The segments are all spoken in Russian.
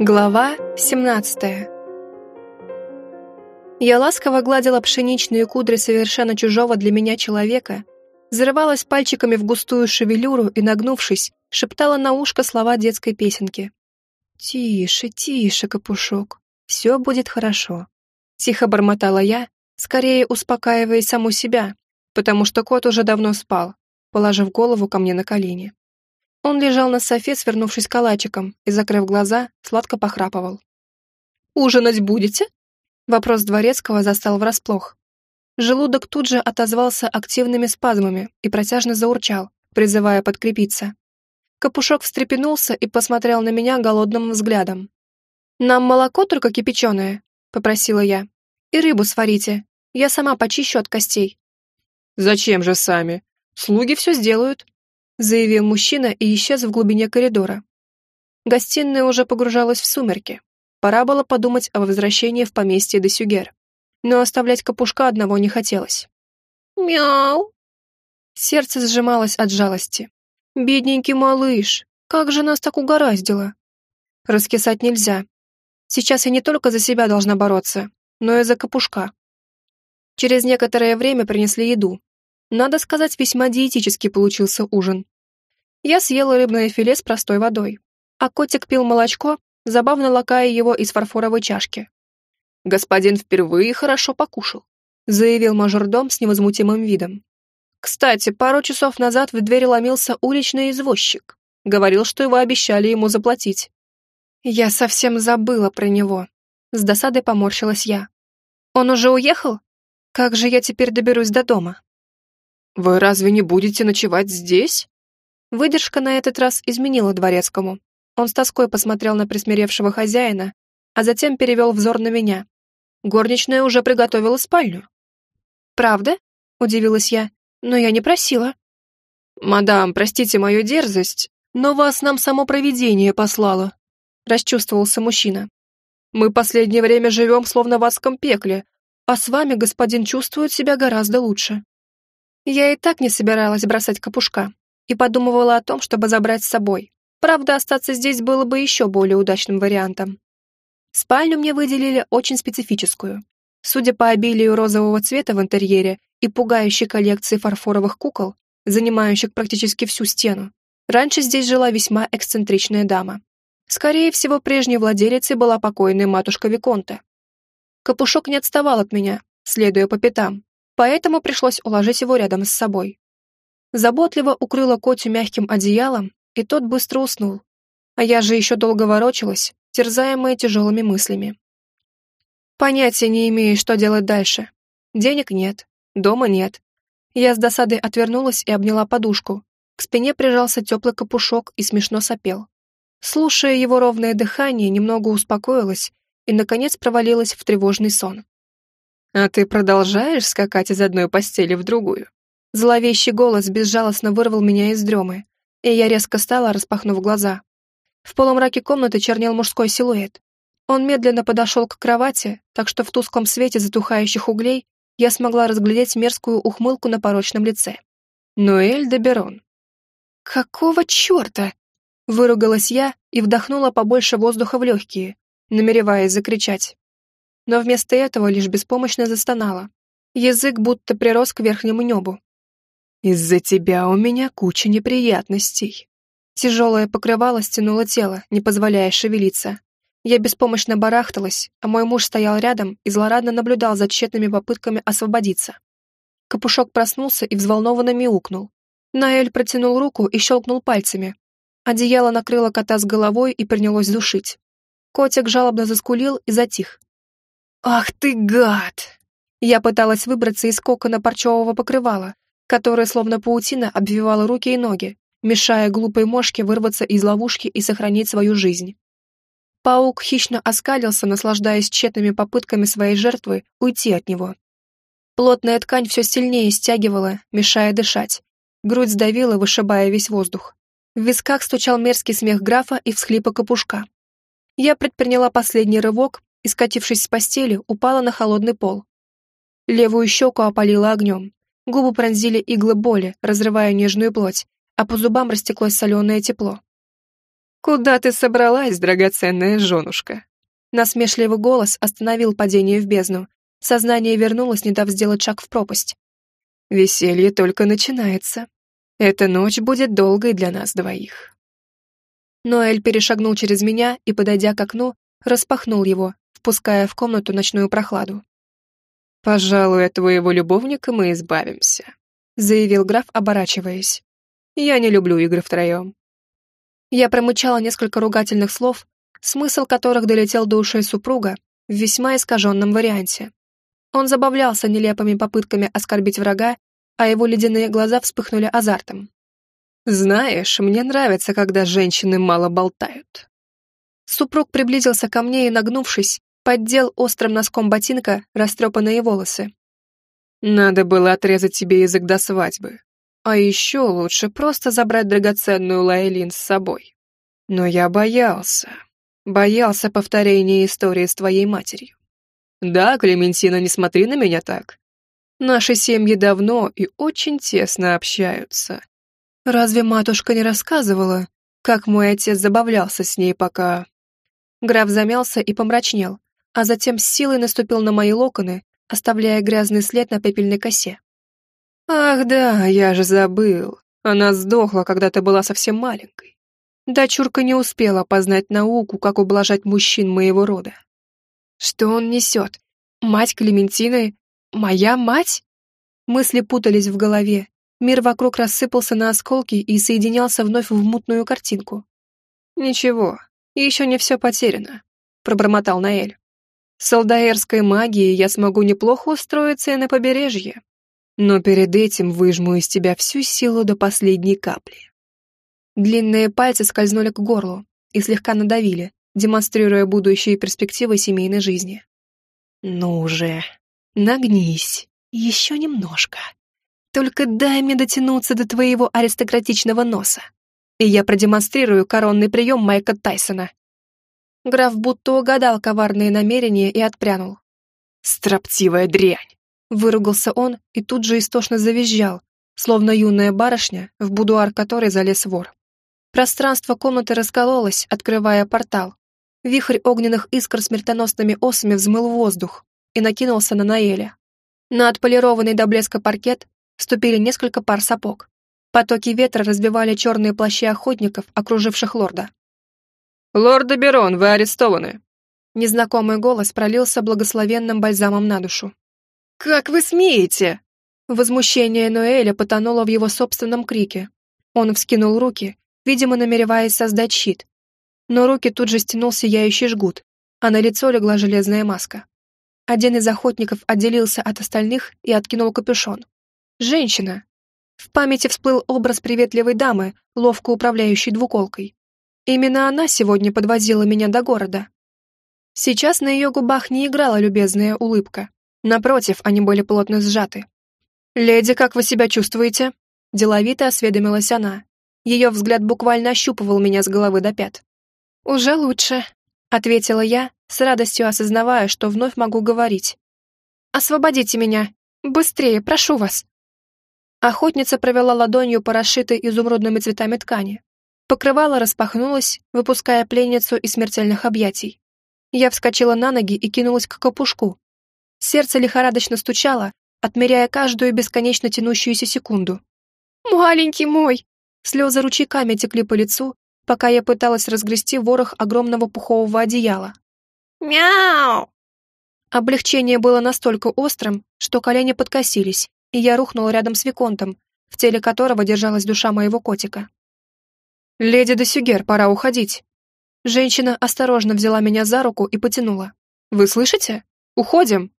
Глава 17 Я ласково гладила пшеничные кудри совершенно чужого для меня человека, зарывалась пальчиками в густую шевелюру и, нагнувшись, шептала на ушко слова детской песенки. «Тише, тише, капушок, все будет хорошо», — тихо бормотала я, скорее успокаивая саму себя, потому что кот уже давно спал, положив голову ко мне на колени. Он лежал на софе, свернувшись калачиком, и, закрыв глаза, сладко похрапывал. «Ужинать будете?» Вопрос Дворецкого застал врасплох. Желудок тут же отозвался активными спазмами и протяжно заурчал, призывая подкрепиться. Капушок встрепенулся и посмотрел на меня голодным взглядом. «Нам молоко только кипяченое», — попросила я. «И рыбу сварите. Я сама почищу от костей». «Зачем же сами? Слуги все сделают», заявил мужчина и исчез в глубине коридора. Гостиная уже погружалась в сумерки. Пора было подумать о возвращении в поместье де Сюгер. Но оставлять капушка одного не хотелось. «Мяу!» Сердце сжималось от жалости. «Бедненький малыш, как же нас так угораздило!» Раскисать нельзя. Сейчас я не только за себя должна бороться, но и за капушка. Через некоторое время принесли еду, надо сказать, весьма диетически получился ужин. Я съела рыбное филе с простой водой, а котик пил молочко, забавно лакая его из фарфоровой чашки. «Господин впервые хорошо покушал», заявил мажордом с невозмутимым видом. «Кстати, пару часов назад в дверь ломился уличный извозчик. Говорил, что его обещали ему заплатить». Я совсем забыла про него. С досадой поморщилась я. «Он уже уехал? Как же я теперь доберусь до дома?» «Вы разве не будете ночевать здесь?» Выдержка на этот раз изменила дворецкому. Он с тоской посмотрел на присмиревшего хозяина, а затем перевел взор на меня. Горничная уже приготовила спальню. «Правда?» — удивилась я. «Но я не просила». «Мадам, простите мою дерзость, но вас нам само провидение послало», — расчувствовался мужчина. «Мы последнее время живем словно в адском пекле, а с вами господин чувствует себя гораздо лучше». Я и так не собиралась бросать капушка и подумывала о том, чтобы забрать с собой. Правда, остаться здесь было бы еще более удачным вариантом. Спальню мне выделили очень специфическую. Судя по обилию розового цвета в интерьере и пугающей коллекции фарфоровых кукол, занимающих практически всю стену, раньше здесь жила весьма эксцентричная дама. Скорее всего, прежней владелицей была покойная матушка Виконта. Капушок не отставал от меня, следуя по пятам, поэтому пришлось уложить его рядом с собой. Заботливо укрыла Котю мягким одеялом, и тот быстро уснул. А я же еще долго ворочалась, терзаемая тяжелыми мыслями. Понятия не имею, что делать дальше. Денег нет, дома нет. Я с досадой отвернулась и обняла подушку. К спине прижался теплый капушок и смешно сопел. Слушая его ровное дыхание, немного успокоилась и, наконец, провалилась в тревожный сон. «А ты продолжаешь скакать из одной постели в другую?» Зловещий голос безжалостно вырвал меня из дремы, и я резко стала, распахнув глаза. В полумраке комнаты чернел мужской силуэт. Он медленно подошел к кровати, так что в тусклом свете затухающих углей я смогла разглядеть мерзкую ухмылку на порочном лице. Ноэль де Берон. «Какого черта?» Выругалась я и вдохнула побольше воздуха в легкие, намереваясь закричать но вместо этого лишь беспомощно застонала. Язык будто прирос к верхнему небу. «Из-за тебя у меня куча неприятностей». Тяжелое покрывало стянуло тело, не позволяя шевелиться. Я беспомощно барахталась, а мой муж стоял рядом и злорадно наблюдал за тщетными попытками освободиться. Капушок проснулся и взволнованно мяукнул. Наэль протянул руку и щелкнул пальцами. Одеяло накрыло кота с головой и принялось душить. Котик жалобно заскулил и затих. «Ах ты гад!» Я пыталась выбраться из кокона парчевого покрывала, которое словно паутина обвивало руки и ноги, мешая глупой мошке вырваться из ловушки и сохранить свою жизнь. Паук хищно оскалился, наслаждаясь тщетными попытками своей жертвы уйти от него. Плотная ткань все сильнее стягивала, мешая дышать. Грудь сдавила, вышибая весь воздух. В висках стучал мерзкий смех графа и всхлипа капушка. Я предприняла последний рывок, и, скатившись с постели, упала на холодный пол. Левую щеку опалила огнем. Губы пронзили иглы боли, разрывая нежную плоть, а по зубам растеклось соленое тепло. «Куда ты собралась, драгоценная женушка?» Насмешливый голос остановил падение в бездну. Сознание вернулось, не дав сделать шаг в пропасть. «Веселье только начинается. Эта ночь будет долгой для нас двоих». Ноэль перешагнул через меня и, подойдя к окну, распахнул его, впуская в комнату ночную прохладу. «Пожалуй, от твоего любовника мы избавимся», — заявил граф, оборачиваясь. «Я не люблю игры втроем». Я промычала несколько ругательных слов, смысл которых долетел до ушей супруга в весьма искаженном варианте. Он забавлялся нелепыми попытками оскорбить врага, а его ледяные глаза вспыхнули азартом. «Знаешь, мне нравится, когда женщины мало болтают». Супруг приблизился ко мне и, нагнувшись, поддел острым носком ботинка растрепанные волосы. «Надо было отрезать тебе язык до свадьбы. А еще лучше просто забрать драгоценную Лайлин с собой. Но я боялся, боялся повторения истории с твоей матерью. Да, Клементина, не смотри на меня так. Наши семьи давно и очень тесно общаются. Разве матушка не рассказывала, как мой отец забавлялся с ней, пока...» Граф замялся и помрачнел, а затем с силой наступил на мои локоны, оставляя грязный след на пепельной косе. «Ах да, я же забыл. Она сдохла, когда ты была совсем маленькой. Дочурка не успела познать науку, как ублажать мужчин моего рода. Что он несет? Мать Клементины? Моя мать? Мысли путались в голове. Мир вокруг рассыпался на осколки и соединялся вновь в мутную картинку. «Ничего, еще не все потеряно», — пробормотал Наэль. «С алдаэрской магией я смогу неплохо устроиться и на побережье, но перед этим выжму из тебя всю силу до последней капли». Длинные пальцы скользнули к горлу и слегка надавили, демонстрируя будущие перспективы семейной жизни. «Ну же, нагнись, еще немножко. Только дай мне дотянуться до твоего аристократичного носа, и я продемонстрирую коронный прием Майка Тайсона». Граф будто угадал коварные намерения и отпрянул. «Строптивая дрянь!» Выругался он и тут же истошно завизжал, словно юная барышня, в будуар которой залез вор. Пространство комнаты раскололось, открывая портал, Вихрь огненных искр смертоносными осами взмыл воздух и накинулся на Наэля. На отполированный до блеска паркет ступили несколько пар сапог. Потоки ветра разбивали черные плащи охотников, окруживших лорда. «Лорд Берон, вы арестованы!» Незнакомый голос пролился благословенным бальзамом на душу. «Как вы смеете?» Возмущение Ноэля потонуло в его собственном крике. Он вскинул руки, видимо, намереваясь создать щит, но руки тут же стянул сияющий жгут, а на лицо легла железная маска. Один из охотников отделился от остальных и откинул капюшон. Женщина. В памяти всплыл образ приветливой дамы, ловко управляющей двуколкой. Именно она сегодня подвозила меня до города. Сейчас на ее губах не играла любезная улыбка. Напротив, они были плотно сжаты. «Леди, как вы себя чувствуете?» Деловито осведомилась она. Ее взгляд буквально ощупывал меня с головы до пят. «Уже лучше», — ответила я, с радостью осознавая, что вновь могу говорить. «Освободите меня! Быстрее, прошу вас!» Охотница провела ладонью по расшитой изумрудными цветами ткани. Покрывало распахнулось, выпуская пленницу из смертельных объятий. Я вскочила на ноги и кинулась к капушку. Сердце лихорадочно стучало, отмеряя каждую бесконечно тянущуюся секунду. «Маленький мой!» Слезы ручейками текли по лицу, пока я пыталась разгрести ворох огромного пухового одеяла. «Мяу!» Облегчение было настолько острым, что колени подкосились, и я рухнула рядом с Виконтом, в теле которого держалась душа моего котика. «Леди де Сюгер, пора уходить». Женщина осторожно взяла меня за руку и потянула. «Вы слышите? Уходим!»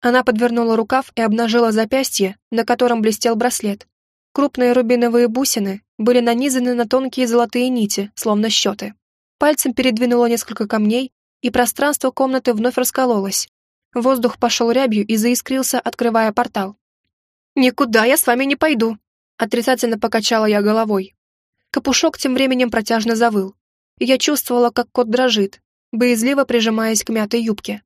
Она подвернула рукав и обнажила запястье, на котором блестел браслет. Крупные рубиновые бусины были нанизаны на тонкие золотые нити, словно счеты. Пальцем передвинула несколько камней, и пространство комнаты вновь раскололось. Воздух пошел рябью и заискрился, открывая портал. «Никуда я с вами не пойду!» Отрицательно покачала я головой. Капушок тем временем протяжно завыл. Я чувствовала, как кот дрожит, боязливо прижимаясь к мятой юбке.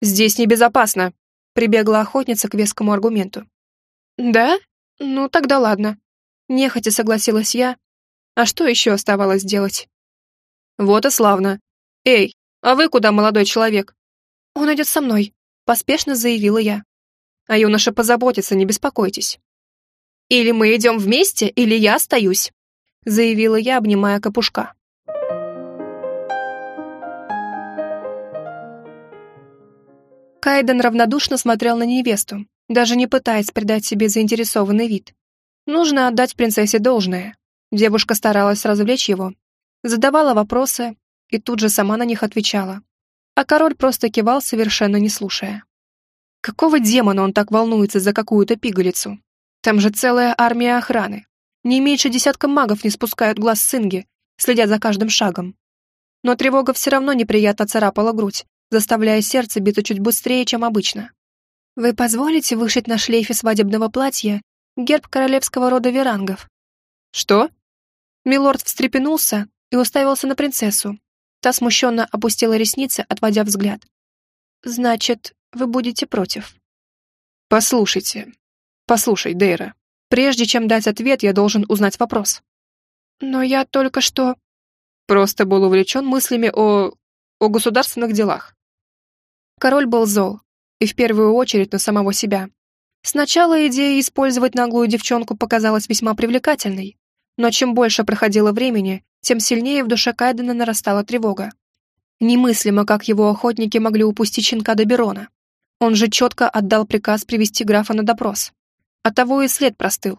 «Здесь небезопасно», — прибегла охотница к вескому аргументу. «Да? Ну, тогда ладно. Нехотя согласилась я. А что еще оставалось делать? Вот и славно. Эй, а вы куда, молодой человек? Он идет со мной, поспешно заявила я. А юноша позаботится, не беспокойтесь. Или мы идем вместе, или я остаюсь, заявила я, обнимая капушка. Кайден равнодушно смотрел на невесту, даже не пытаясь придать себе заинтересованный вид. Нужно отдать принцессе должное. Девушка старалась развлечь его, задавала вопросы и тут же сама на них отвечала. А король просто кивал, совершенно не слушая. Какого демона он так волнуется за какую-то пигалицу? Там же целая армия охраны. Не меньше десятка магов не спускают глаз с Инги, следя за каждым шагом. Но тревога все равно неприятно царапала грудь, заставляя сердце биться чуть быстрее, чем обычно. «Вы позволите вышить на шлейфе свадебного платья герб королевского рода верангов?» «Что?» Милорд встрепенулся и уставился на принцессу. Та смущенно опустила ресницы, отводя взгляд. «Значит, вы будете против?» «Послушайте. Послушай, Дейра. Прежде чем дать ответ, я должен узнать вопрос». «Но я только что...» Просто был увлечен мыслями о... о государственных делах. Король был зол, и в первую очередь на самого себя. Сначала идея использовать наглую девчонку показалась весьма привлекательной, но чем больше проходило времени, тем сильнее в душе Кайдена нарастала тревога. Немыслимо, как его охотники могли упустить щенка до Берона. Он же четко отдал приказ привести графа на допрос. А того и след простыл.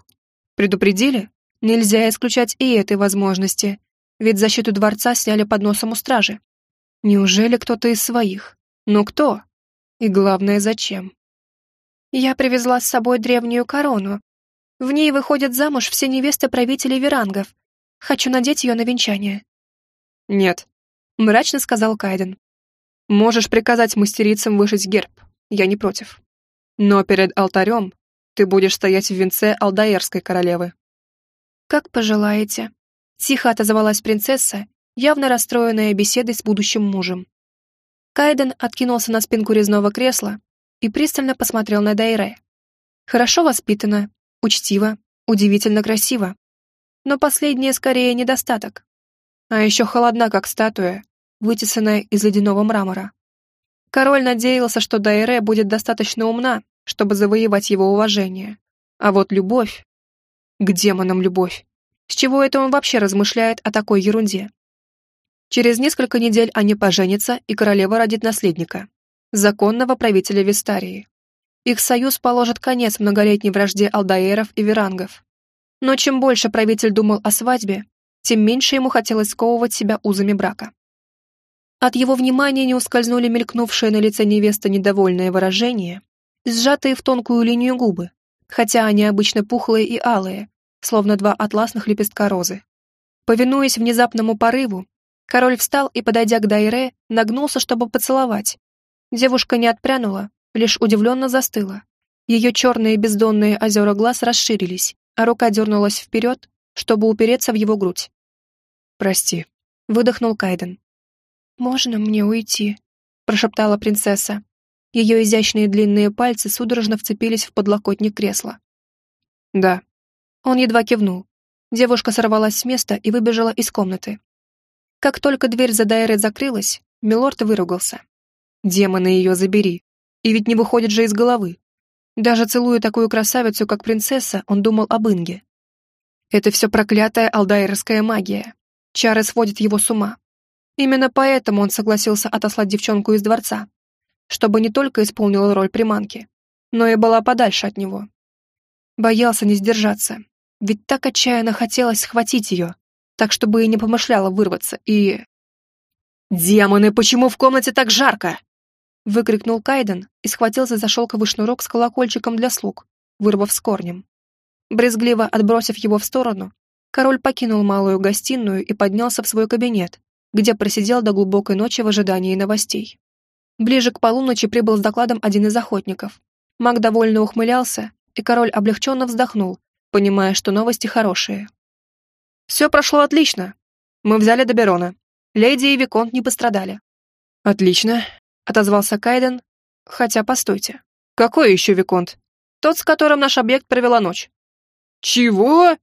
Предупредили? Нельзя исключать и этой возможности, ведь защиту дворца сняли под носом у стражи. Неужели кто-то из своих? Но кто? И главное, зачем? Я привезла с собой древнюю корону. В ней выходят замуж все невесты правителей верангов. Хочу надеть ее на венчание. Нет, мрачно сказал Кайден. Можешь приказать мастерицам вышить герб, я не против. Но перед алтарем ты будешь стоять в венце Алдаерской королевы. Как пожелаете. Тихо отозвалась принцесса, явно расстроенная беседой с будущим мужем. Кайден откинулся на спинку резного кресла и пристально посмотрел на Дайре. Хорошо воспитана, учтиво, удивительно красиво. Но последнее скорее недостаток. А еще холодна, как статуя, вытесанная из ледяного мрамора. Король надеялся, что Дайре будет достаточно умна, чтобы завоевать его уважение. А вот любовь... К демонам любовь. С чего это он вообще размышляет о такой ерунде? Через несколько недель они поженятся, и королева родит наследника, законного правителя Вистарии. Их союз положит конец многолетней вражде алдаеров и верангов. Но чем больше правитель думал о свадьбе, тем меньше ему хотелось сковывать себя узами брака. От его внимания не ускользнули мелькнувшие на лице невесты недовольное выражение, сжатые в тонкую линию губы, хотя они обычно пухлые и алые, словно два атласных лепестка розы. Повинуясь внезапному порыву, Король встал и, подойдя к Дайре, нагнулся, чтобы поцеловать. Девушка не отпрянула, лишь удивленно застыла. Ее черные бездонные озера глаз расширились, а рука дернулась вперед, чтобы упереться в его грудь. «Прости», — выдохнул Кайден. «Можно мне уйти?» — прошептала принцесса. Ее изящные длинные пальцы судорожно вцепились в подлокотник кресла. «Да». Он едва кивнул. Девушка сорвалась с места и выбежала из комнаты. Как только дверь за Дайрой закрылась, Милорд выругался. «Демоны ее забери! И ведь не выходит же из головы!» Даже целуя такую красавицу, как принцесса, он думал об Инге. Это все проклятая алдайерская магия. Чары сводят его с ума. Именно поэтому он согласился отослать девчонку из дворца, чтобы не только исполнила роль приманки, но и была подальше от него. Боялся не сдержаться, ведь так отчаянно хотелось схватить ее, так чтобы и не помышляла вырваться, и... «Демоны, почему в комнате так жарко?» выкрикнул Кайден и схватился за шелковый шнурок с колокольчиком для слуг, вырвав с корнем. Брезгливо отбросив его в сторону, король покинул малую гостиную и поднялся в свой кабинет, где просидел до глубокой ночи в ожидании новостей. Ближе к полуночи прибыл с докладом один из охотников. Маг довольно ухмылялся, и король облегченно вздохнул, понимая, что новости хорошие. Все прошло отлично. Мы взяли Доберона. Леди и Виконт не пострадали. Отлично, отозвался Кайден. Хотя, постойте. Какой еще Виконт? Тот, с которым наш объект провела ночь. Чего?